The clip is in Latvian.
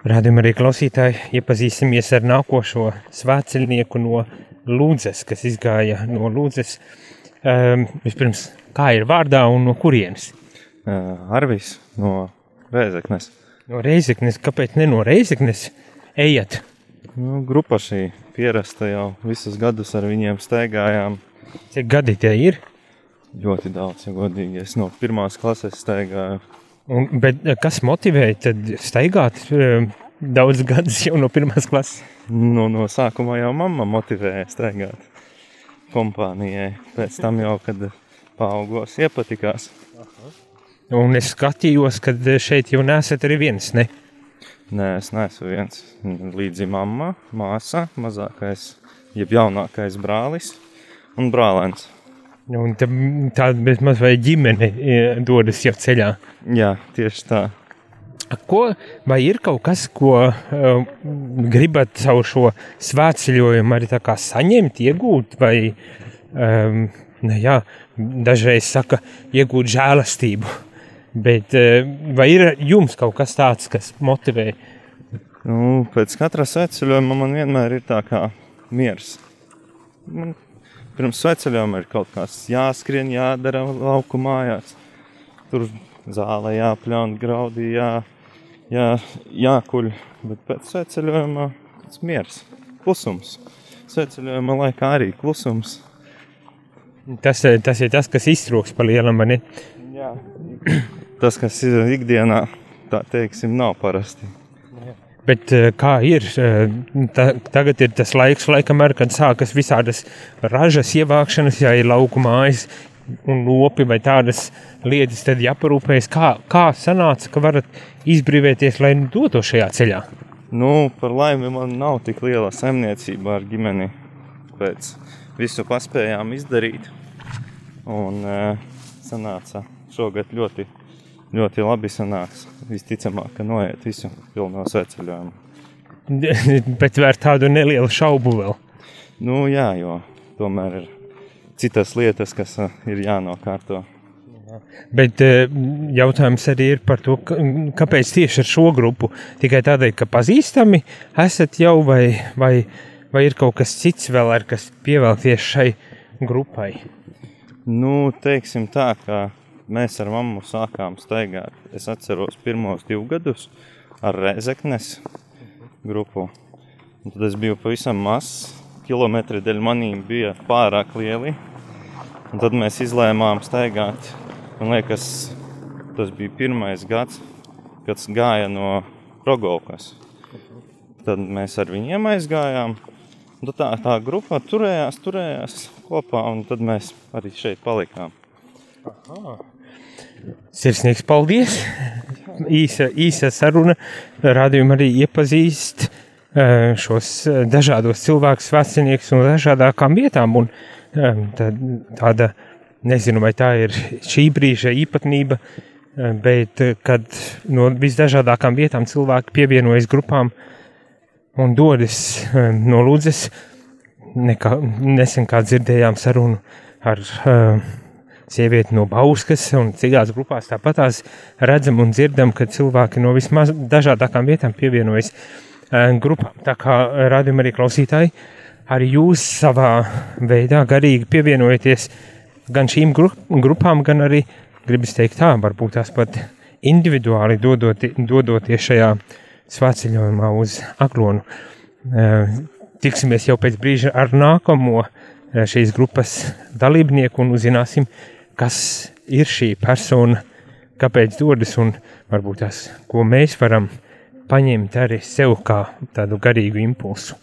Rādījumā arī klausītāji iepazīsimies ar nākošo svētceļnieku no Lūdzes, kas izgāja no Lūdzes. Um, vispirms, kā ir vārdā un no kurienes? Uh, Arvis no Rēzeknes. No Reizeknes, kāpēc ne no Reizeknes? Ejiet! Nu, grupa šī pierasta jau visus gadus ar viņiem staigājām. Cik gadi tie ir? Ļoti daudz, ja godīgi. Es no pirmās klases staigāju. Un, bet eh, kas motivēja tad staigāt eh, daudz gadus jau no pirmās klases? No, no sākuma jau mamma motivēja staigāt kompānijai. Pēc tam jau, kad paaugos, iepatikās. Un es skatījos, ka šeit jau nesat arī viens, ne? Nē, es neesmu viens. Līdzi mamma, māsa, mazākais, jeb jaunākais brālis un brālēns. Un tā, bezmaz vai ģimene e, dodas jau ceļā. Jā, tieši tā. Ko, vai ir kaut kas, ko uh, gribat savu šo svētceļojumu arī saņemt, iegūt, vai um, ne, jā, dažreiz saka, iegūt žēlastību. Bet vai ir jums kaut kas tāds, kas motivē? Nu, pēc katra svētceļojuma man vienmēr ir tā kā miers. Man pirms sveceļiem ir kaut kas jāskrien, jādara lauku mājās. Tur zālē jāpļaun, graudī, jā, jā, jākuļ. Bet pēc sveceļojuma tas miers, klusums. Sveceļojuma laikā arī klusums. Tas, tas ir tas, kas iztrūks pa lielam, ne? Jā. Tas, kas ir ikdienā, tā teiksim, nav parasti. Bet eh, kā ir? Eh, ta, tagad ir tas laiks, laikam, ar, kad sākas visādas ražas ievākšanas, ja ir lauku mājas un lopi vai tādas lietas, tad jāparūpējas, kā, kā sanāca, ka varat izbrīvēties, lai dotu šajā ceļā. Nu, par laimi man nav tik liela saimniecība ar ģimeni. Pēc visu paspējām izdarīt. Un uh, sanāca šogad ļoti ļoti labi sanāks. Visticamāk, ka noiet visu pilno sveceļojumu. Bet var tādu nelielu šaubu vēl. Nu, jā, jo tomēr ir citas lietas, kas ir jānokārto. Bet jautājums arī ir par to, kāpēc tieši ar šo grupu? Tikai tādēļ, ka pazīstami esat jau, vai, vai, vai ir kaut kas cits vēl, ar kas pievēlties šai grupai? Nu, teiksim tā, ka mēs ar mammu sākām staigāt. Es atceros pirmos divus gadus ar Rezeknes grupu. Un tad es biju pavisam mazs, kilometri dēļ manīm bija pārāk lieli. Un tad mēs izlēmām staigāt. Man liekas, tas bija pirmais gads, kad gāja no Rogovkas. Tad mēs ar viņiem aizgājām. Un tā, tā grupa turējās, turējās kopā, un tad mēs arī šeit palikām. Aha. Sirsnīgs paldies! Īsa, īsa saruna. Radījuma arī iepazīst šos dažādos cilvēkus, vecinieks no dažādākām vietām. Un, tā, tāda, nezinu, vai tā ir šī brīža īpatnība, bet kad no visdažādākām vietām cilvēki pievienojas grupām un dodas no Lūdzes, nekā, nesen kā dzirdējām sarunu ar uh, sievieti no Bauskas un citās grupās tāpat tās redzam un dzirdam, ka cilvēki no vismaz dažādākām vietām pievienojas uh, grupām. Tā kā rādījumi arī klausītāji, arī jūs savā veidā garīgi pievienojaties gan šīm gru grupām, gan arī, gribas teikt tā, varbūt tās pat individuāli dodoti, dodoties šajā svētceļojumā uz Aglonu. Uh, tiksimies jau pēc brīža ar nākamo šīs grupas dalībnieku un uzzināsim, kas ir šī persona, kāpēc dodas un varbūt tas, ko mēs varam paņemt arī sev kā tādu garīgu impulsu.